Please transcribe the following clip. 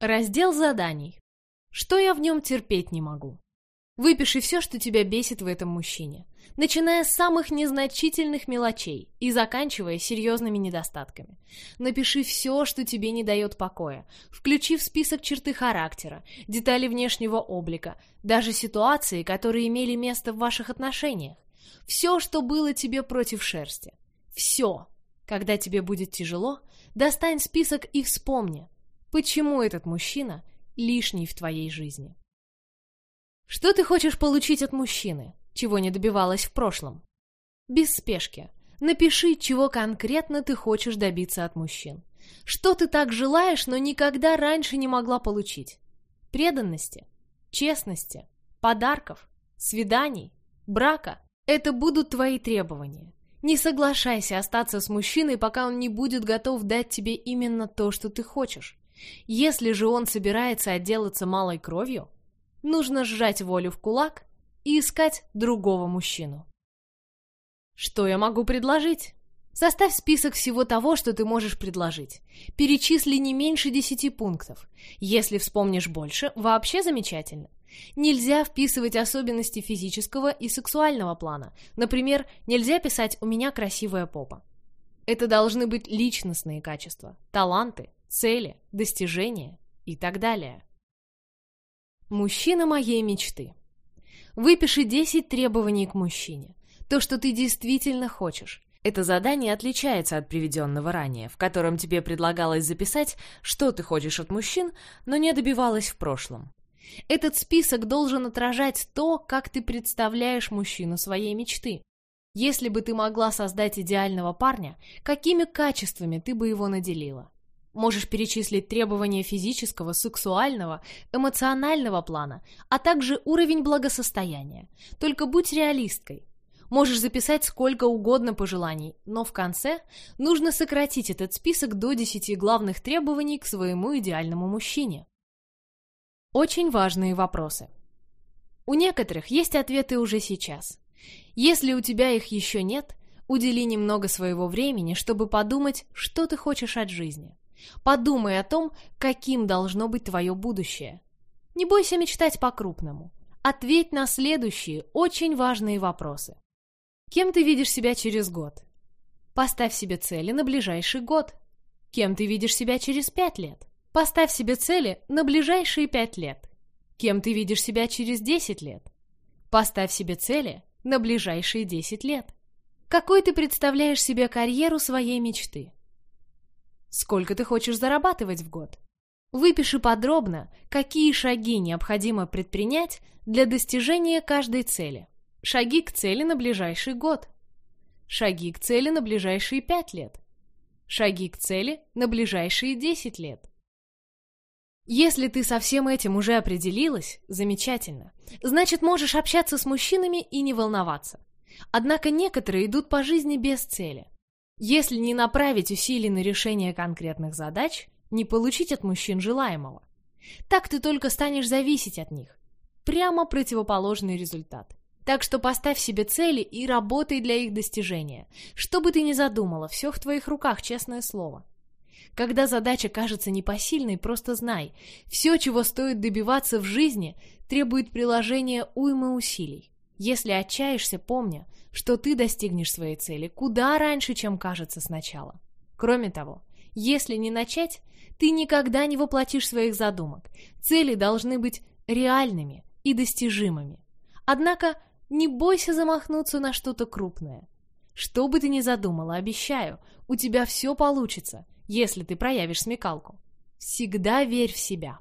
Раздел заданий. Что я в нем терпеть не могу? Выпиши все, что тебя бесит в этом мужчине, начиная с самых незначительных мелочей и заканчивая серьезными недостатками. Напиши все, что тебе не дает покоя, включи в список черты характера, детали внешнего облика, даже ситуации, которые имели место в ваших отношениях. Все, что было тебе против шерсти. Все. Когда тебе будет тяжело, достань список и вспомни, почему этот мужчина лишний в твоей жизни. Что ты хочешь получить от мужчины, чего не добивалась в прошлом? Без спешки. Напиши, чего конкретно ты хочешь добиться от мужчин. Что ты так желаешь, но никогда раньше не могла получить? Преданности, честности, подарков, свиданий, брака – это будут твои требования. Не соглашайся остаться с мужчиной, пока он не будет готов дать тебе именно то, что ты хочешь. Если же он собирается отделаться малой кровью, нужно сжать волю в кулак и искать другого мужчину. Что я могу предложить? Составь список всего того, что ты можешь предложить. Перечисли не меньше десяти пунктов. Если вспомнишь больше, вообще замечательно. Нельзя вписывать особенности физического и сексуального плана. Например, нельзя писать «у меня красивая попа». Это должны быть личностные качества, таланты, цели, достижения и так далее. Мужчина моей мечты. Выпиши 10 требований к мужчине. То, что ты действительно хочешь. Это задание отличается от приведенного ранее, в котором тебе предлагалось записать, что ты хочешь от мужчин, но не добивалась в прошлом. Этот список должен отражать то, как ты представляешь мужчину своей мечты. Если бы ты могла создать идеального парня, какими качествами ты бы его наделила? Можешь перечислить требования физического, сексуального, эмоционального плана, а также уровень благосостояния. Только будь реалисткой. Можешь записать сколько угодно пожеланий, но в конце нужно сократить этот список до 10 главных требований к своему идеальному мужчине. Очень важные вопросы. У некоторых есть ответы уже сейчас. Если у тебя их еще нет, удели немного своего времени, чтобы подумать, что ты хочешь от жизни. Подумай о том, каким должно быть твое будущее. Не бойся мечтать по-крупному. Ответь на следующие очень важные вопросы. Кем ты видишь себя через год? Поставь себе цели на ближайший год. Кем ты видишь себя через пять лет? Поставь себе цели на ближайшие пять лет. Кем ты видишь себя через десять лет? Поставь себе цели на ближайшие десять лет. Какой ты представляешь себе карьеру своей мечты? Сколько ты хочешь зарабатывать в год? Выпиши подробно, какие шаги необходимо предпринять для достижения каждой цели. Шаги к цели на ближайший год. Шаги к цели на ближайшие пять лет. Шаги к цели на ближайшие десять лет. Если ты со всем этим уже определилась, замечательно. Значит, можешь общаться с мужчинами и не волноваться. Однако некоторые идут по жизни без цели. Если не направить усилий на решение конкретных задач, не получить от мужчин желаемого. Так ты только станешь зависеть от них. Прямо противоположный результат. Так что поставь себе цели и работай для их достижения. Что бы ты ни задумала, все в твоих руках, честное слово. Когда задача кажется непосильной, просто знай, все, чего стоит добиваться в жизни, требует приложения уймы усилий. Если отчаешься, помня, что ты достигнешь своей цели куда раньше, чем кажется сначала. Кроме того, если не начать, ты никогда не воплотишь своих задумок. Цели должны быть реальными и достижимыми. Однако не бойся замахнуться на что-то крупное. Что бы ты ни задумала, обещаю, у тебя все получится, если ты проявишь смекалку. Всегда верь в себя.